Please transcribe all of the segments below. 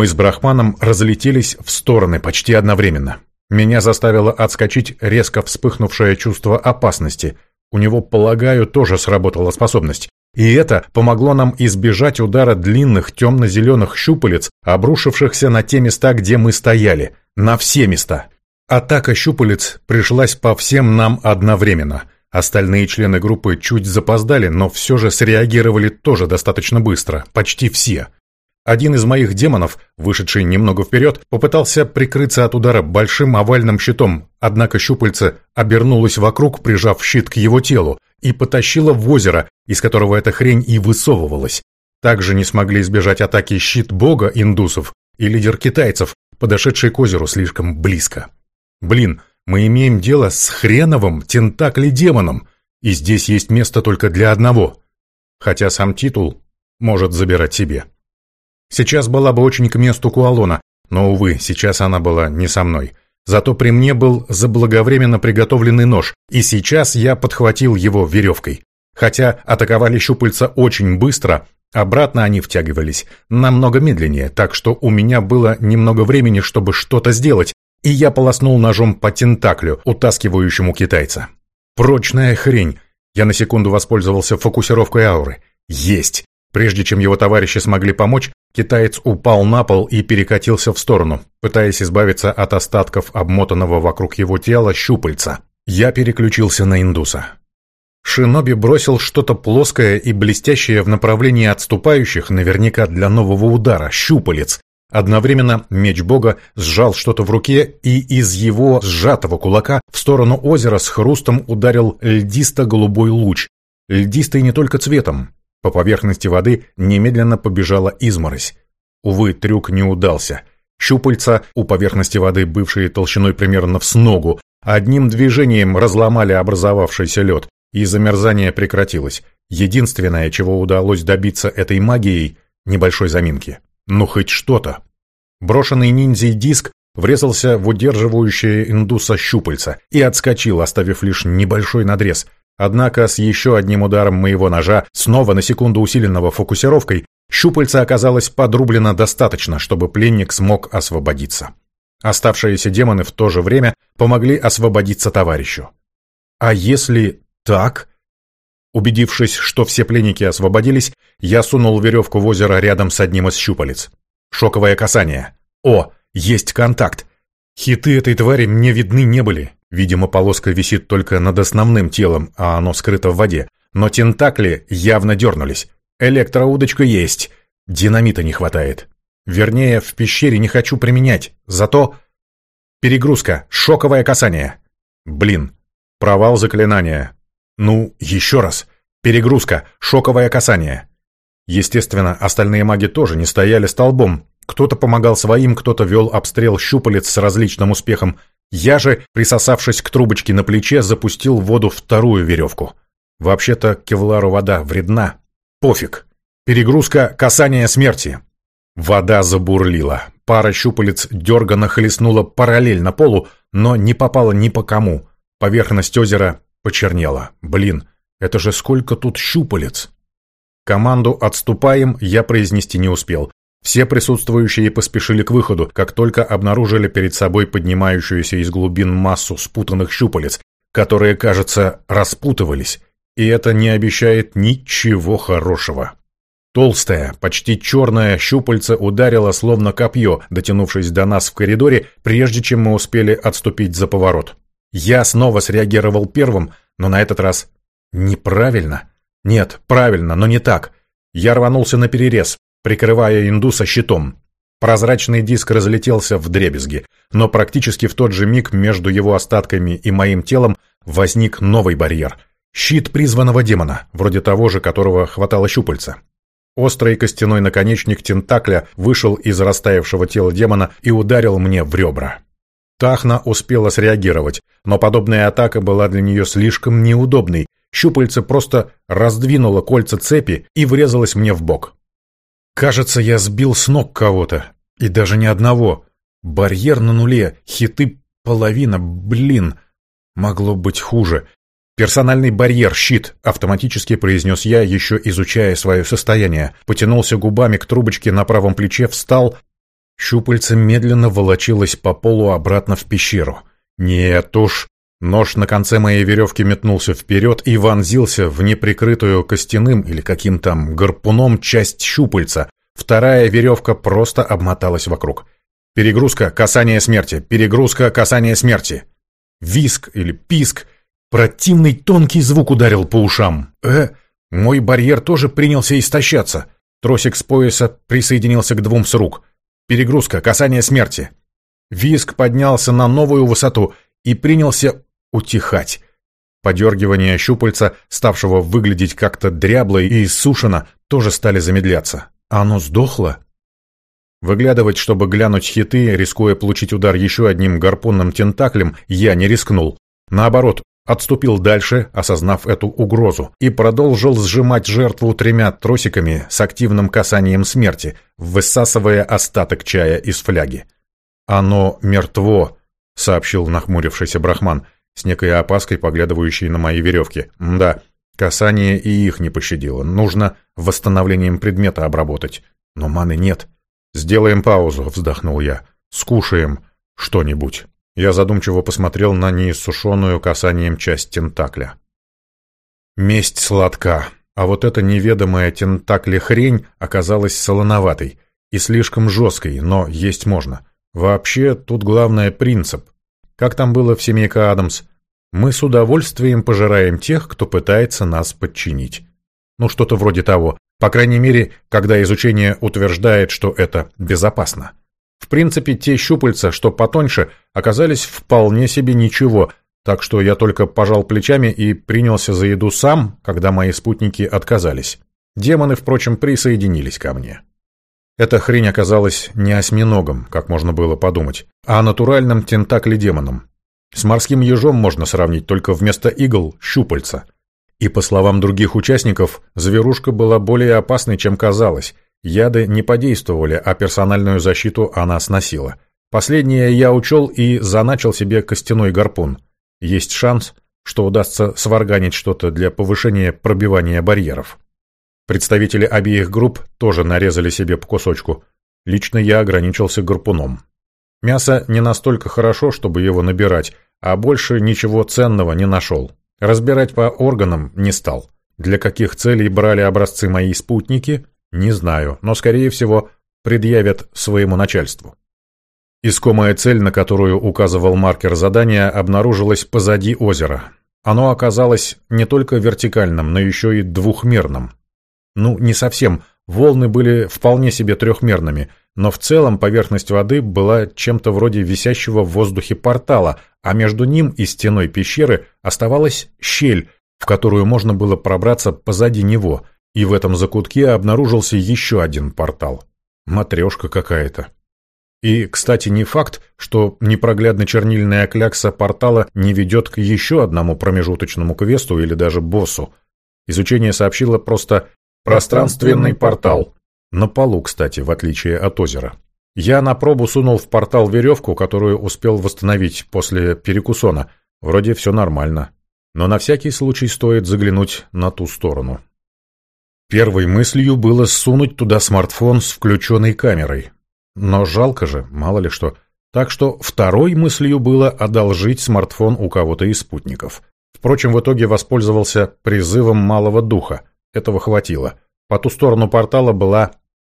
Мы с Брахманом разлетелись в стороны почти одновременно. Меня заставило отскочить резко вспыхнувшее чувство опасности. У него, полагаю, тоже сработала способность. И это помогло нам избежать удара длинных темно-зеленых щупалец, обрушившихся на те места, где мы стояли. На все места. Атака щупалец пришлась по всем нам одновременно. Остальные члены группы чуть запоздали, но все же среагировали тоже достаточно быстро. Почти все. Один из моих демонов, вышедший немного вперед, попытался прикрыться от удара большим овальным щитом, однако щупальце обернулось вокруг, прижав щит к его телу, и потащило в озеро, из которого эта хрень и высовывалась. Также не смогли избежать атаки щит бога индусов и лидер китайцев, подошедший к озеру слишком близко. Блин, мы имеем дело с хреновым тентакли-демоном, и здесь есть место только для одного. Хотя сам титул может забирать себе. Сейчас была бы очень к месту Куалона, но, увы, сейчас она была не со мной. Зато при мне был заблаговременно приготовленный нож, и сейчас я подхватил его веревкой. Хотя атаковали щупальца очень быстро, обратно они втягивались намного медленнее, так что у меня было немного времени, чтобы что-то сделать, и я полоснул ножом по тентаклю, утаскивающему китайца. Прочная хрень. Я на секунду воспользовался фокусировкой ауры. Есть! Прежде чем его товарищи смогли помочь, китаец упал на пол и перекатился в сторону, пытаясь избавиться от остатков обмотанного вокруг его тела щупальца. Я переключился на индуса. Шиноби бросил что-то плоское и блестящее в направлении отступающих, наверняка для нового удара, щупалец. Одновременно меч бога сжал что-то в руке, и из его сжатого кулака в сторону озера с хрустом ударил льдисто-голубой луч. Льдистый не только цветом, по поверхности воды немедленно побежала изморозь. Увы, трюк не удался. Щупальца у поверхности воды, бывшие толщиной примерно в сногу, одним движением разломали образовавшийся лед, и замерзание прекратилось. Единственное, чего удалось добиться этой магией – небольшой заминки. Ну, хоть что-то. Брошенный ниндзей диск врезался в удерживающее индуса щупальца и отскочил, оставив лишь небольшой надрез – Однако с еще одним ударом моего ножа, снова на секунду усиленного фокусировкой, щупальце оказалось подрублено достаточно, чтобы пленник смог освободиться. Оставшиеся демоны в то же время помогли освободиться товарищу. А если так? Убедившись, что все пленники освободились, я сунул веревку в озеро рядом с одним из щупалец. Шоковое касание. О, есть контакт. Хиты этой твари мне видны не были. Видимо, полоска висит только над основным телом, а оно скрыто в воде. Но тентакли явно дернулись. Электроудочка есть. Динамита не хватает. Вернее, в пещере не хочу применять. Зато... Перегрузка. Шоковое касание. Блин. Провал заклинания. Ну, еще раз. Перегрузка. Шоковое касание. Естественно, остальные маги тоже не стояли столбом. Кто-то помогал своим, кто-то вел обстрел щупалец с различным успехом, я же, присосавшись к трубочке на плече, запустил в воду вторую веревку. Вообще-то кевлару вода вредна. Пофиг. Перегрузка касания смерти. Вода забурлила. Пара щупалец дерганно хлестнула параллельно полу, но не попала ни по кому. Поверхность озера почернела. Блин, это же сколько тут щупалец! Команду «Отступаем» я произнести не успел. Все присутствующие поспешили к выходу, как только обнаружили перед собой поднимающуюся из глубин массу спутанных щупалец, которые, кажется, распутывались, и это не обещает ничего хорошего. Толстая, почти черная щупальце ударила словно копье, дотянувшись до нас в коридоре, прежде чем мы успели отступить за поворот. Я снова среагировал первым, но на этот раз неправильно. Нет, правильно, но не так. Я рванулся на перерез, прикрывая индуса щитом. Прозрачный диск разлетелся в дребезги, но практически в тот же миг между его остатками и моим телом возник новый барьер. Щит призванного демона, вроде того же, которого хватало щупальца. Острый костяной наконечник тентакля вышел из растаявшего тела демона и ударил мне в ребра. Тахна успела среагировать, но подобная атака была для нее слишком неудобной. Щупальце просто раздвинуло кольца цепи и врезалось мне в бок. Кажется, я сбил с ног кого-то. И даже не одного. Барьер на нуле, хиты половина, блин. Могло быть хуже. «Персональный барьер, щит», — автоматически произнес я, еще изучая свое состояние. Потянулся губами к трубочке на правом плече, встал. Щупальце медленно волочилось по полу обратно в пещеру. Нет уж. Нож на конце моей веревки метнулся вперед и вонзился в неприкрытую костяным или каким там гарпуном часть щупальца. Вторая веревка просто обмоталась вокруг. Перегрузка, касание смерти, перегрузка, касание смерти. Виск или писк. Противный тонкий звук ударил по ушам. Э, мой барьер тоже принялся истощаться. Тросик с пояса присоединился к двум с рук. Перегрузка, касание смерти. Виск поднялся на новую высоту и принялся утихать. Подергивания щупальца, ставшего выглядеть как-то дрябло и иссушено, тоже стали замедляться. Оно сдохло? Выглядывать, чтобы глянуть хиты, рискуя получить удар еще одним гарпунным тентаклем, я не рискнул. Наоборот, отступил дальше, осознав эту угрозу, и продолжил сжимать жертву тремя тросиками с активным касанием смерти, высасывая остаток чая из фляги. «Оно мертво», — сообщил нахмурившийся брахман, с некой опаской поглядывающий на мои веревки. «Да, касание и их не пощадило. Нужно восстановлением предмета обработать. Но маны нет». «Сделаем паузу», — вздохнул я. «Скушаем что-нибудь». Я задумчиво посмотрел на неиссушенную касанием часть тентакля. Месть сладка, а вот эта неведомая тентакле хрень оказалась солоноватой и слишком жесткой, но есть можно. Вообще, тут главное принцип. Как там было в семейка Адамс? Мы с удовольствием пожираем тех, кто пытается нас подчинить. Ну, что-то вроде того. По крайней мере, когда изучение утверждает, что это безопасно. В принципе, те щупальца, что потоньше, оказались вполне себе ничего, так что я только пожал плечами и принялся за еду сам, когда мои спутники отказались. Демоны, впрочем, присоединились ко мне. Эта хрень оказалась не осьминогом, как можно было подумать, а натуральным тентакле-демоном. С морским ежом можно сравнить, только вместо игл – щупальца – и, по словам других участников, зверушка была более опасной, чем казалось. Яды не подействовали, а персональную защиту она сносила. Последнее я учел и заначил себе костяной гарпун. Есть шанс, что удастся сварганить что-то для повышения пробивания барьеров. Представители обеих групп тоже нарезали себе по кусочку. Лично я ограничился гарпуном. Мясо не настолько хорошо, чтобы его набирать, а больше ничего ценного не нашел. Разбирать по органам не стал. Для каких целей брали образцы мои спутники, не знаю, но, скорее всего, предъявят своему начальству. Искомая цель, на которую указывал маркер задания, обнаружилась позади озера. Оно оказалось не только вертикальным, но еще и двухмерным. Ну, не совсем, волны были вполне себе трехмерными, но в целом поверхность воды была чем-то вроде висящего в воздухе портала, а между ним и стеной пещеры оставалась щель, в которую можно было пробраться позади него, и в этом закутке обнаружился еще один портал. Матрешка какая-то. И, кстати, не факт, что непроглядно чернильная клякса портала не ведет к еще одному промежуточному квесту или даже боссу. Изучение сообщило просто «пространственный портал». На полу, кстати, в отличие от озера. Я на пробу сунул в портал веревку, которую успел восстановить после перекусона. Вроде все нормально. Но на всякий случай стоит заглянуть на ту сторону. Первой мыслью было сунуть туда смартфон с включенной камерой. Но жалко же, мало ли что. Так что второй мыслью было одолжить смартфон у кого-то из спутников. Впрочем, в итоге воспользовался призывом малого духа. Этого хватило. По ту сторону портала была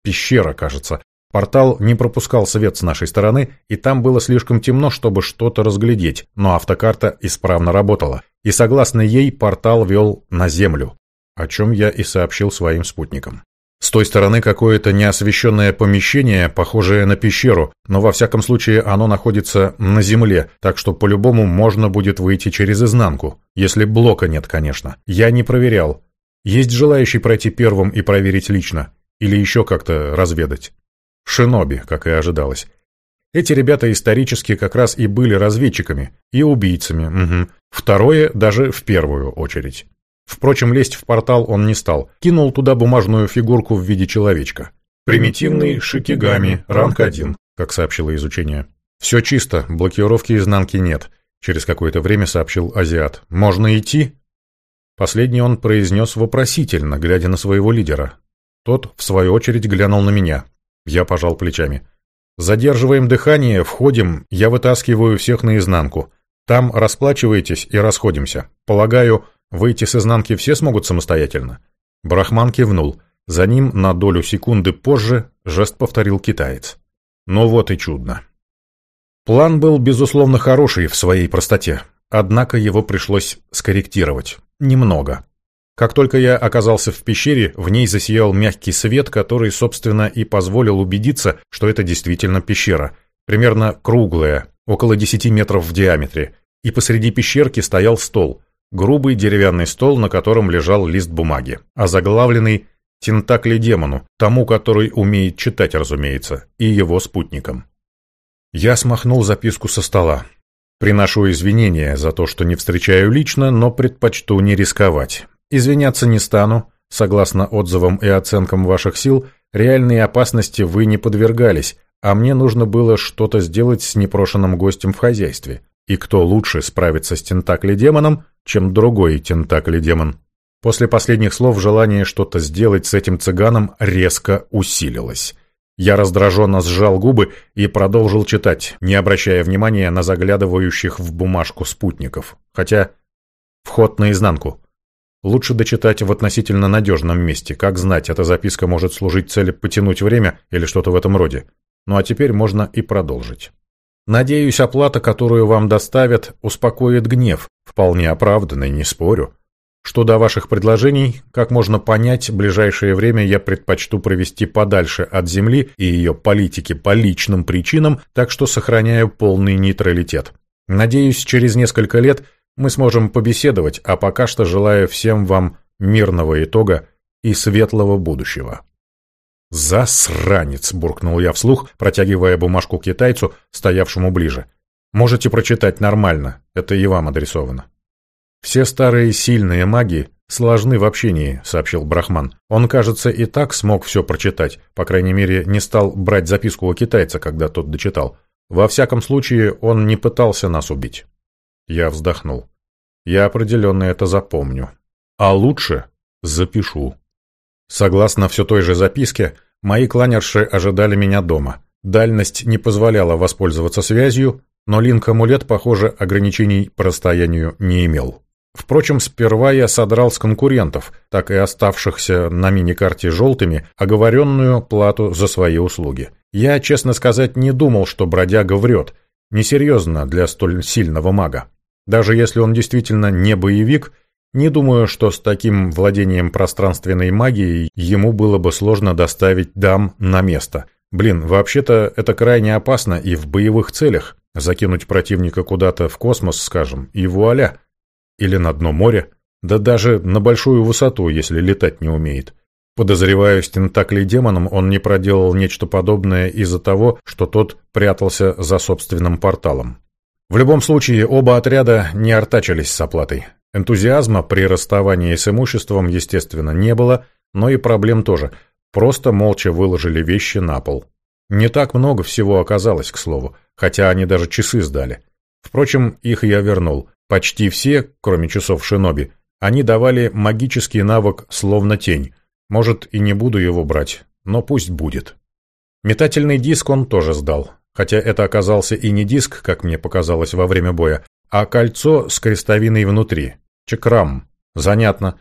пещера, кажется, Портал не пропускал свет с нашей стороны, и там было слишком темно, чтобы что-то разглядеть, но автокарта исправно работала, и согласно ей портал вел на Землю, о чем я и сообщил своим спутникам. С той стороны какое-то неосвещенное помещение, похожее на пещеру, но во всяком случае оно находится на земле, так что по-любому можно будет выйти через изнанку, если блока нет, конечно. Я не проверял. Есть желающий пройти первым и проверить лично, или еще как-то разведать. Шиноби, как и ожидалось. Эти ребята исторически как раз и были разведчиками, и убийцами, угу. Второе даже в первую очередь. Впрочем, лезть в портал он не стал. Кинул туда бумажную фигурку в виде человечка. «Примитивный шикигами, ранг 1», как сообщило изучение. «Все чисто, блокировки изнанки нет», — через какое-то время сообщил азиат. «Можно идти?» Последний он произнес вопросительно, глядя на своего лидера. Тот, в свою очередь, глянул на меня. Я пожал плечами. Задерживаем дыхание, входим, я вытаскиваю всех наизнанку. Там расплачиваетесь и расходимся. Полагаю, выйти с изнанки все смогут самостоятельно?» Брахман кивнул. За ним на долю секунды позже жест повторил китаец. Ну вот и чудно. План был, безусловно, хороший в своей простоте, однако его пришлось скорректировать. Немного. Как только я оказался в пещере, в ней засиял мягкий свет, который, собственно, и позволил убедиться, что это действительно пещера. Примерно круглая, около 10 метров в диаметре. И посреди пещерки стоял стол. Грубый деревянный стол, на котором лежал лист бумаги, озаглавленный Тентакли демону, тому, который умеет читать, разумеется, и его спутникам. Я смахнул записку со стола. Приношу извинения за то, что не встречаю лично, но предпочту не рисковать. Извиняться не стану. Согласно отзывам и оценкам ваших сил, реальной опасности вы не подвергались, а мне нужно было что-то сделать с непрошенным гостем в хозяйстве. И кто лучше справится с тентакли-демоном, чем другой тентакли-демон? После последних слов желание что-то сделать с этим цыганом резко усилилось. Я раздраженно сжал губы и продолжил читать, не обращая внимания на заглядывающих в бумажку спутников. Хотя вход наизнанку. Лучше дочитать в относительно надежном месте. Как знать, эта записка может служить цели потянуть время или что-то в этом роде. Ну а теперь можно и продолжить. Надеюсь, оплата, которую вам доставят, успокоит гнев. Вполне оправданный, не спорю. Что до ваших предложений, как можно понять, ближайшее время я предпочту провести подальше от Земли и ее политики по личным причинам, так что сохраняю полный нейтралитет. Надеюсь, через несколько лет мы сможем побеседовать, а пока что желаю всем вам мирного итога и светлого будущего. «Засранец!» — буркнул я вслух, протягивая бумажку китайцу, стоявшему ближе. «Можете прочитать нормально, это и вам адресовано». «Все старые сильные маги сложны в общении», — сообщил Брахман. «Он, кажется, и так смог все прочитать, по крайней мере, не стал брать записку у китайца, когда тот дочитал. Во всяком случае, он не пытался нас убить». Я вздохнул. «Я определенно это запомню. А лучше запишу». Согласно все той же записке, мои кланерши ожидали меня дома. Дальность не позволяла воспользоваться связью, но линк-амулет, похоже, ограничений по расстоянию не имел. Впрочем, сперва я содрал с конкурентов, так и оставшихся на миникарте желтыми, оговоренную плату за свои услуги. Я, честно сказать, не думал, что бродяга врет. Несерьезно для столь сильного мага. Даже если он действительно не боевик, не думаю, что с таким владением пространственной магией ему было бы сложно доставить дам на место. Блин, вообще-то это крайне опасно и в боевых целях. Закинуть противника куда-то в космос, скажем, и вуаля – или на дно моря, да даже на большую высоту, если летать не умеет. Подозреваю, с тентаклей демоном он не проделал нечто подобное из-за того, что тот прятался за собственным порталом. В любом случае, оба отряда не артачились с оплатой. Энтузиазма при расставании с имуществом, естественно, не было, но и проблем тоже. Просто молча выложили вещи на пол. Не так много всего оказалось, к слову, хотя они даже часы сдали. Впрочем, их я вернул. Почти все, кроме часов шиноби, они давали магический навык словно тень. Может, и не буду его брать, но пусть будет. Метательный диск он тоже сдал, хотя это оказался и не диск, как мне показалось во время боя, а кольцо с крестовиной внутри. Чекрам. Занятно.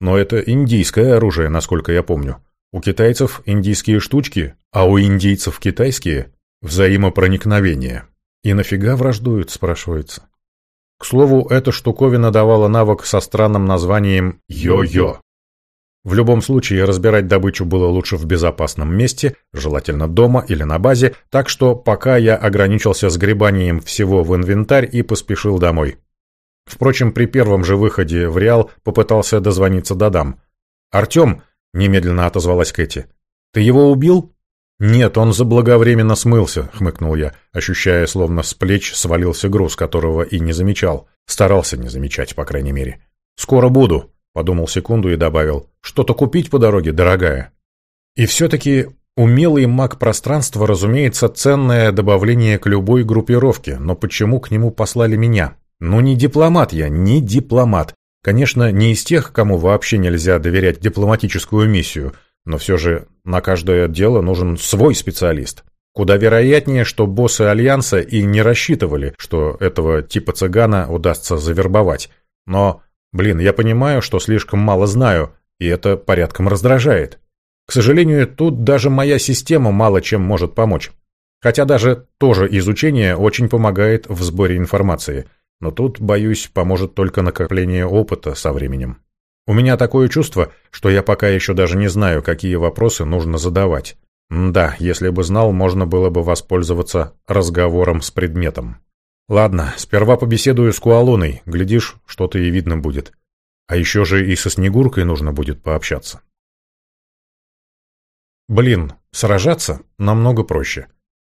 Но это индийское оружие, насколько я помню. У китайцев индийские штучки, а у индийцев китайские – взаимопроникновение. И нафига враждуют, спрашивается. К слову, эта штуковина давала навык со странным названием «Йо-Йо». В любом случае, разбирать добычу было лучше в безопасном месте, желательно дома или на базе, так что пока я ограничился сгребанием всего в инвентарь и поспешил домой. Впрочем, при первом же выходе в Реал попытался дозвониться Дадам. «Артем!» — немедленно отозвалась Кэти. «Ты его убил?» «Нет, он заблаговременно смылся», — хмыкнул я, ощущая, словно с плеч свалился груз, которого и не замечал. Старался не замечать, по крайней мере. «Скоро буду», — подумал секунду и добавил. «Что-то купить по дороге, дорогая». И все-таки умелый маг пространства, разумеется, ценное добавление к любой группировке, но почему к нему послали меня? Ну, не дипломат я, не дипломат. Конечно, не из тех, кому вообще нельзя доверять дипломатическую миссию — но все же на каждое дело нужен свой специалист. Куда вероятнее, что боссы Альянса и не рассчитывали, что этого типа цыгана удастся завербовать. Но, блин, я понимаю, что слишком мало знаю, и это порядком раздражает. К сожалению, тут даже моя система мало чем может помочь. Хотя даже тоже изучение очень помогает в сборе информации. Но тут, боюсь, поможет только накопление опыта со временем. У меня такое чувство, что я пока еще даже не знаю, какие вопросы нужно задавать. Да, если бы знал, можно было бы воспользоваться разговором с предметом. Ладно, сперва побеседую с Куалоной, глядишь, что-то и видно будет. А еще же и со Снегуркой нужно будет пообщаться. Блин, сражаться намного проще.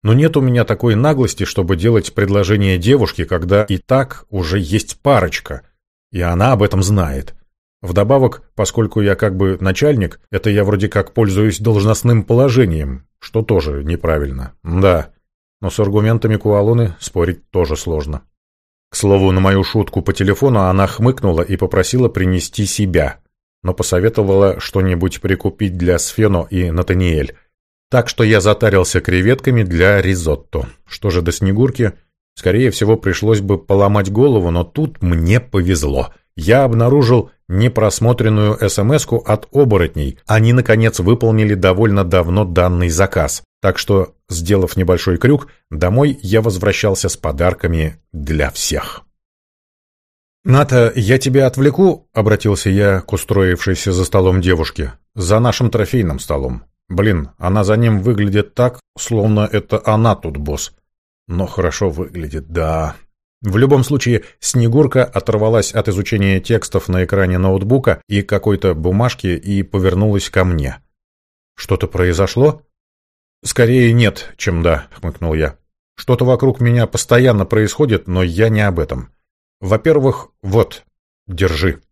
Но нет у меня такой наглости, чтобы делать предложение девушке, когда и так уже есть парочка, и она об этом знает. Вдобавок, поскольку я как бы начальник, это я вроде как пользуюсь должностным положением, что тоже неправильно. Да, но с аргументами Куалоны спорить тоже сложно. К слову, на мою шутку по телефону она хмыкнула и попросила принести себя, но посоветовала что-нибудь прикупить для Сфено и Натаниэль. Так что я затарился креветками для ризотто. Что же до Снегурки? Скорее всего, пришлось бы поломать голову, но тут мне повезло. Я обнаружил непросмотренную смс от оборотней. Они, наконец, выполнили довольно давно данный заказ. Так что, сделав небольшой крюк, домой я возвращался с подарками для всех. «Ната, я тебя отвлеку?» — обратился я к устроившейся за столом девушке. «За нашим трофейным столом. Блин, она за ним выглядит так, словно это она тут босс. Но хорошо выглядит, да. В любом случае, Снегурка оторвалась от изучения текстов на экране ноутбука и какой-то бумажки и повернулась ко мне. «Что-то произошло?» «Скорее нет, чем да», — хмыкнул я. «Что-то вокруг меня постоянно происходит, но я не об этом. Во-первых, вот, держи.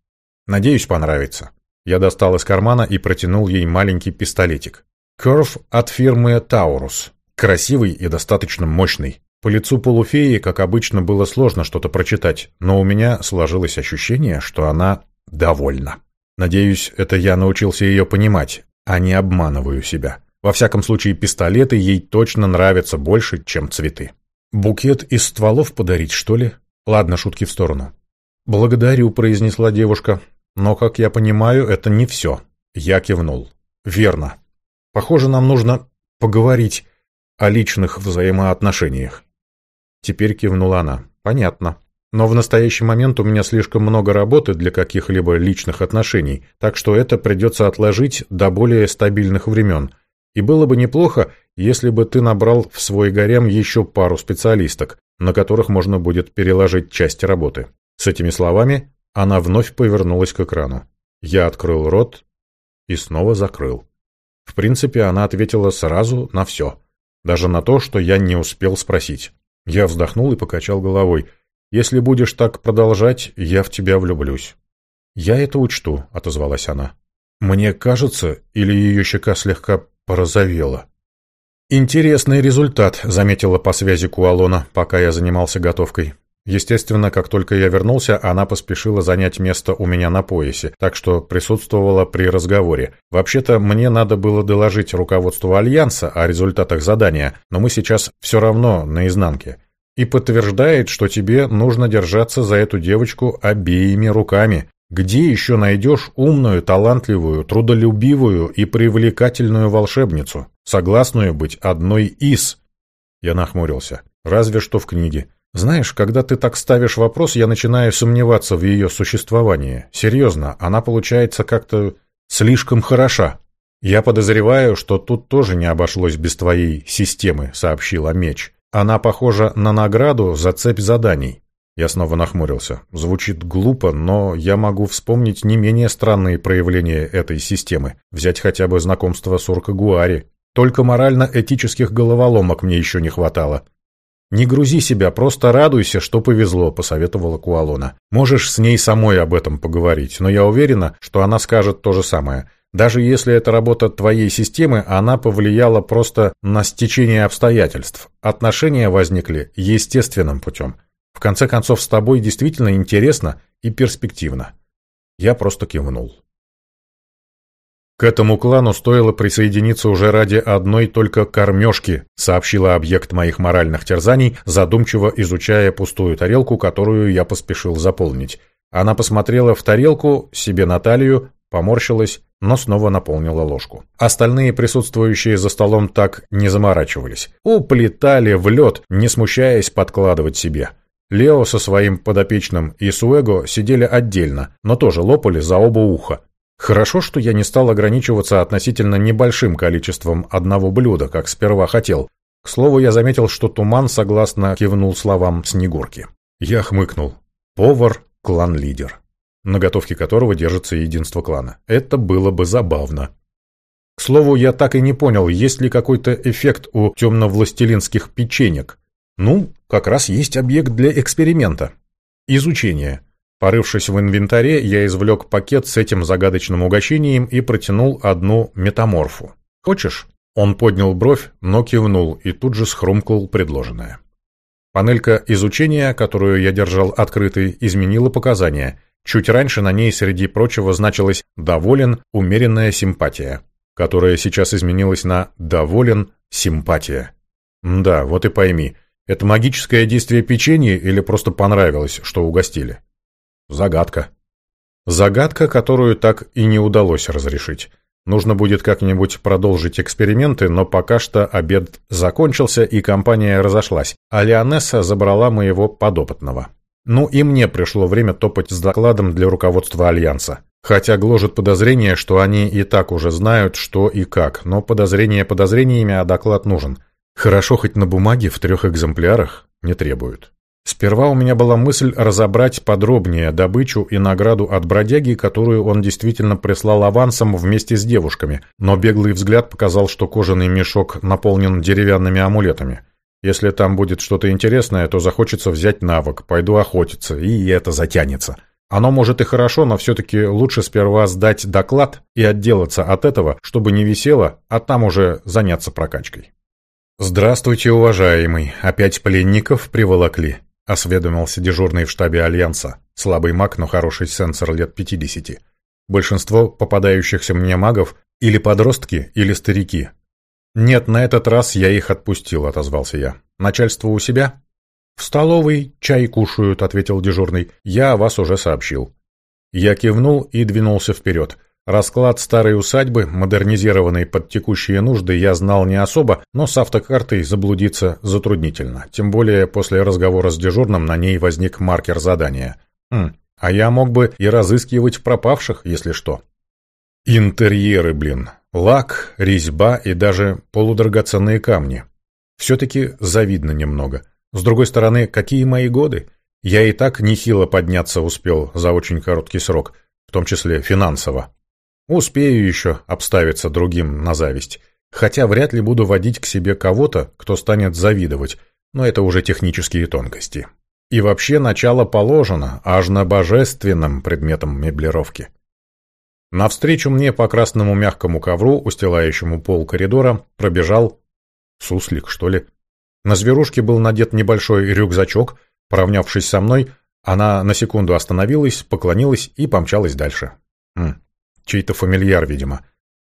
Надеюсь, понравится». Я достал из кармана и протянул ей маленький пистолетик. Curve от фирмы Taurus. Красивый и достаточно мощный. По лицу полуфеи, как обычно, было сложно что-то прочитать, но у меня сложилось ощущение, что она довольна. Надеюсь, это я научился ее понимать, а не обманываю себя. Во всяком случае, пистолеты ей точно нравятся больше, чем цветы. «Букет из стволов подарить, что ли?» «Ладно, шутки в сторону». «Благодарю», — произнесла девушка. «Но, как я понимаю, это не все». Я кивнул. «Верно. Похоже, нам нужно поговорить о личных взаимоотношениях». Теперь кивнула она. «Понятно. Но в настоящий момент у меня слишком много работы для каких-либо личных отношений, так что это придется отложить до более стабильных времен. И было бы неплохо, если бы ты набрал в свой гарем еще пару специалисток, на которых можно будет переложить часть работы. С этими словами она вновь повернулась к экрану. Я открыл рот и снова закрыл. В принципе, она ответила сразу на все. Даже на то, что я не успел спросить. Я вздохнул и покачал головой. «Если будешь так продолжать, я в тебя влюблюсь». «Я это учту», — отозвалась она. Мне кажется, или ее щека слегка порозовела. «Интересный результат», — заметила по связи Куалона, пока я занимался готовкой. Естественно, как только я вернулся, она поспешила занять место у меня на поясе, так что присутствовала при разговоре. Вообще-то, мне надо было доложить руководству Альянса о результатах задания, но мы сейчас все равно наизнанке. И подтверждает, что тебе нужно держаться за эту девочку обеими руками, где еще найдешь умную, талантливую, трудолюбивую и привлекательную волшебницу, согласную быть одной из? Я нахмурился. Разве что в книге. Знаешь, когда ты так ставишь вопрос, я начинаю сомневаться в ее существовании. Серьезно, она получается как-то слишком хороша. Я подозреваю, что тут тоже не обошлось без твоей системы, сообщила меч. Она похожа на награду за цепь заданий. Я снова нахмурился. Звучит глупо, но я могу вспомнить не менее странные проявления этой системы. Взять хотя бы знакомство с Уркагуари. Только морально-этических головоломок мне еще не хватало. «Не грузи себя, просто радуйся, что повезло», — посоветовала Куалона. «Можешь с ней самой об этом поговорить, но я уверена, что она скажет то же самое. Даже если это работа твоей системы, она повлияла просто на стечение обстоятельств. Отношения возникли естественным путем. В конце концов, с тобой действительно интересно и перспективно. Я просто кивнул. К этому клану стоило присоединиться уже ради одной только кормежки, сообщила объект моих моральных терзаний, задумчиво изучая пустую тарелку, которую я поспешил заполнить. Она посмотрела в тарелку, себе на талию, поморщилась, но снова наполнила ложку. Остальные присутствующие за столом так не заморачивались. Уплетали в лед, не смущаясь подкладывать себе. Лео со своим подопечным и Суэго сидели отдельно, но тоже лопали за оба уха. Хорошо, что я не стал ограничиваться относительно небольшим количеством одного блюда, как сперва хотел. К слову, я заметил, что Туман согласно кивнул словам Снегурки. Я хмыкнул. Повар – клан-лидер, на готовке которого держится единство клана. Это было бы забавно. К слову, я так и не понял, есть ли какой-то эффект у темно-властелинских печенек. Ну, как раз есть объект для эксперимента. Изучение. Порывшись в инвентаре, я извлек пакет с этим загадочным угощением и протянул одну метаморфу. «Хочешь?» Он поднял бровь, но кивнул и тут же схрумкал предложенное. Панелька изучения, которую я держал открытой, изменила показания. Чуть раньше на ней, среди прочего, значилось «доволен, умеренная симпатия», которая сейчас изменилась на «доволен, симпатия». Да, вот и пойми, это магическое действие печенья или просто понравилось, что угостили? Загадка. Загадка, которую так и не удалось разрешить. Нужно будет как-нибудь продолжить эксперименты, но пока что обед закончился и компания разошлась, а Леонесса забрала моего подопытного. Ну и мне пришло время топать с докладом для руководства Альянса. Хотя гложет подозрение, что они и так уже знают, что и как, но подозрения подозрениями, а доклад нужен. Хорошо хоть на бумаге в трех экземплярах не требуют. Сперва у меня была мысль разобрать подробнее добычу и награду от бродяги, которую он действительно прислал авансом вместе с девушками, но беглый взгляд показал, что кожаный мешок наполнен деревянными амулетами. Если там будет что-то интересное, то захочется взять навык, пойду охотиться, и это затянется. Оно может и хорошо, но все-таки лучше сперва сдать доклад и отделаться от этого, чтобы не висело, а там уже заняться прокачкой. «Здравствуйте, уважаемый. Опять пленников приволокли?» — осведомился дежурный в штабе Альянса. Слабый маг, но хороший сенсор лет пятидесяти. Большинство попадающихся мне магов или подростки, или старики. «Нет, на этот раз я их отпустил», — отозвался я. «Начальство у себя?» «В столовой чай кушают», — ответил дежурный. «Я о вас уже сообщил». Я кивнул и двинулся вперед. Расклад старой усадьбы, модернизированной под текущие нужды, я знал не особо, но с автокартой заблудиться затруднительно. Тем более после разговора с дежурным на ней возник маркер задания. Хм, а я мог бы и разыскивать пропавших, если что. Интерьеры, блин. Лак, резьба и даже полудрагоценные камни. Все-таки завидно немного. С другой стороны, какие мои годы? Я и так нехило подняться успел за очень короткий срок, в том числе финансово. Успею еще обставиться другим на зависть. Хотя вряд ли буду водить к себе кого-то, кто станет завидовать, но это уже технические тонкости. И вообще начало положено, аж на божественном предметом меблировки. Навстречу мне по красному мягкому ковру, устилающему пол коридора, пробежал суслик, что ли. На зверушке был надет небольшой рюкзачок. Поравнявшись со мной, она на секунду остановилась, поклонилась и помчалась дальше. Чей-то фамильяр, видимо.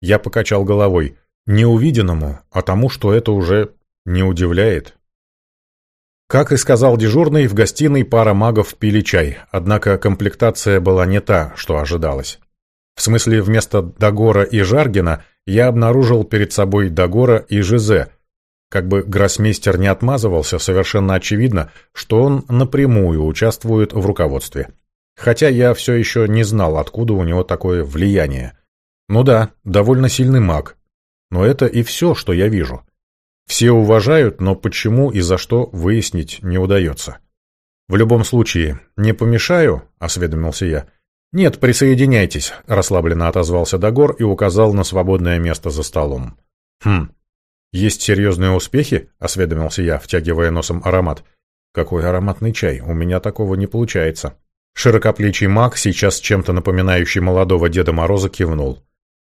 Я покачал головой. Не увиденному, а тому, что это уже не удивляет. Как и сказал дежурный, в гостиной пара магов пили чай, однако комплектация была не та, что ожидалось. В смысле, вместо Дагора и Жаргина я обнаружил перед собой Дагора и Жизе. Как бы гроссмейстер не отмазывался, совершенно очевидно, что он напрямую участвует в руководстве. Хотя я все еще не знал, откуда у него такое влияние. Ну да, довольно сильный маг. Но это и все, что я вижу. Все уважают, но почему и за что выяснить не удается. В любом случае, не помешаю, осведомился я. Нет, присоединяйтесь, расслабленно отозвался Дагор и указал на свободное место за столом. Хм, есть серьезные успехи, осведомился я, втягивая носом аромат. Какой ароматный чай, у меня такого не получается. Широкоплечий маг, сейчас чем-то напоминающий молодого Деда Мороза, кивнул.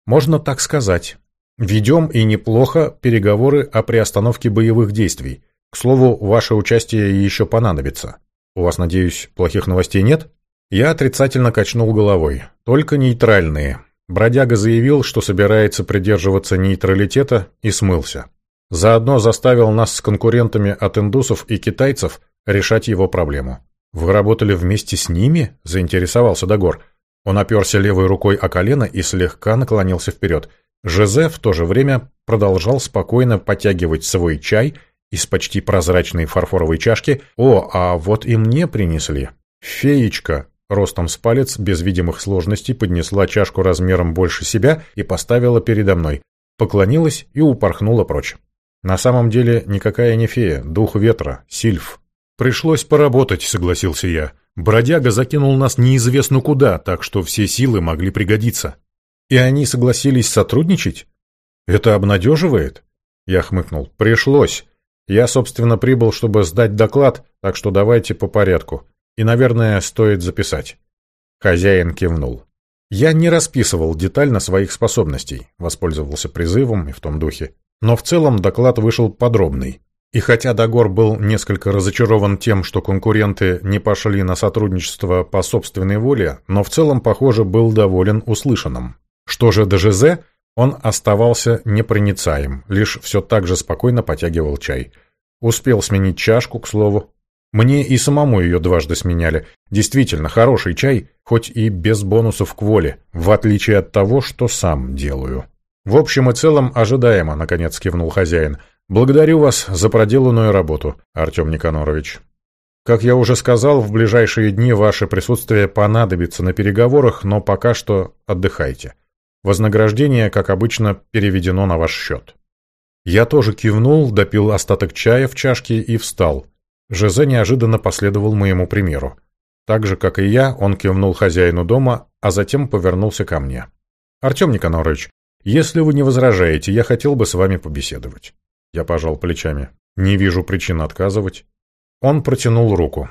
«Можно так сказать. Ведем и неплохо переговоры о приостановке боевых действий. К слову, ваше участие еще понадобится. У вас, надеюсь, плохих новостей нет?» Я отрицательно качнул головой. «Только нейтральные. Бродяга заявил, что собирается придерживаться нейтралитета и смылся. Заодно заставил нас с конкурентами от индусов и китайцев решать его проблему. «Вы работали вместе с ними?» – заинтересовался Дагор. Он оперся левой рукой о колено и слегка наклонился вперед. Жозе в то же время продолжал спокойно потягивать свой чай из почти прозрачной фарфоровой чашки. «О, а вот и мне принесли». Феечка, ростом с палец, без видимых сложностей, поднесла чашку размером больше себя и поставила передо мной. Поклонилась и упорхнула прочь. На самом деле никакая не фея, дух ветра, сильф. «Пришлось поработать», — согласился я. «Бродяга закинул нас неизвестно куда, так что все силы могли пригодиться». «И они согласились сотрудничать?» «Это обнадеживает?» Я хмыкнул. «Пришлось. Я, собственно, прибыл, чтобы сдать доклад, так что давайте по порядку. И, наверное, стоит записать». Хозяин кивнул. Я не расписывал детально своих способностей, воспользовался призывом и в том духе. Но в целом доклад вышел подробный. И хотя Дагор был несколько разочарован тем, что конкуренты не пошли на сотрудничество по собственной воле, но в целом, похоже, был доволен услышанным. Что же до ЖЗ, он оставался непроницаем, лишь все так же спокойно потягивал чай. Успел сменить чашку, к слову. Мне и самому ее дважды сменяли. Действительно, хороший чай, хоть и без бонусов к воле, в отличие от того, что сам делаю. «В общем и целом ожидаемо», — наконец кивнул хозяин. «Благодарю вас за проделанную работу, Артем Никанорович. Как я уже сказал, в ближайшие дни ваше присутствие понадобится на переговорах, но пока что отдыхайте. Вознаграждение, как обычно, переведено на ваш счет». Я тоже кивнул, допил остаток чая в чашке и встал. Жизе неожиданно последовал моему примеру. Так же, как и я, он кивнул хозяину дома, а затем повернулся ко мне. «Артем Никанорович, «Если вы не возражаете, я хотел бы с вами побеседовать». Я пожал плечами. «Не вижу причин отказывать». Он протянул руку.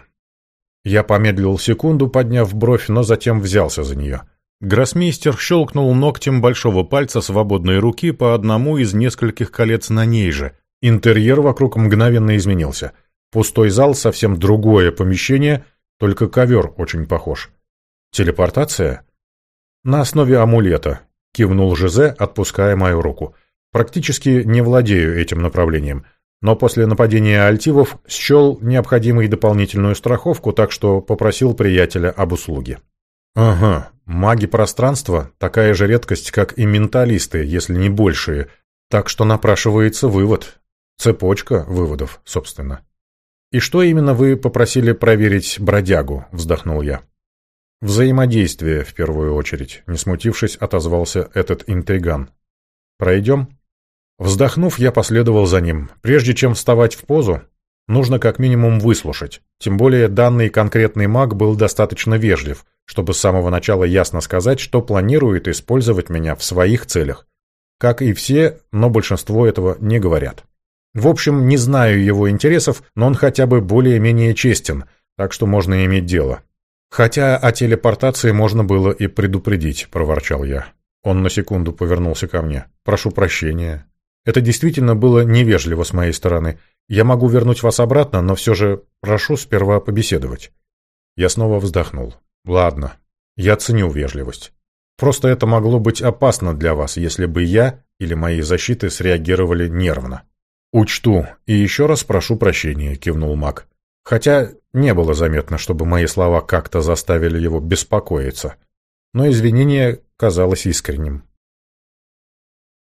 Я помедлил секунду, подняв бровь, но затем взялся за нее. Гроссмейстер щелкнул ногтем большого пальца свободной руки по одному из нескольких колец на ней же. Интерьер вокруг мгновенно изменился. Пустой зал, совсем другое помещение, только ковер очень похож. Телепортация? На основе амулета, — кивнул Жизе, отпуская мою руку. «Практически не владею этим направлением, но после нападения альтивов счел необходимой дополнительную страховку, так что попросил приятеля об услуге». «Ага, маги пространства — такая же редкость, как и менталисты, если не большие, так что напрашивается вывод. Цепочка выводов, собственно». «И что именно вы попросили проверить бродягу?» — вздохнул я. «Взаимодействие, в первую очередь», — не смутившись, отозвался этот интриган. «Пройдем?» Вздохнув, я последовал за ним. Прежде чем вставать в позу, нужно как минимум выслушать. Тем более данный конкретный маг был достаточно вежлив, чтобы с самого начала ясно сказать, что планирует использовать меня в своих целях. Как и все, но большинство этого не говорят. В общем, не знаю его интересов, но он хотя бы более-менее честен, так что можно иметь дело. «Хотя о телепортации можно было и предупредить», — проворчал я. Он на секунду повернулся ко мне. «Прошу прощения. Это действительно было невежливо с моей стороны. Я могу вернуть вас обратно, но все же прошу сперва побеседовать». Я снова вздохнул. «Ладно, я ценю вежливость. Просто это могло быть опасно для вас, если бы я или мои защиты среагировали нервно». «Учту. И еще раз прошу прощения», — кивнул маг. Хотя не было заметно, чтобы мои слова как-то заставили его беспокоиться. Но извинение казалось искренним.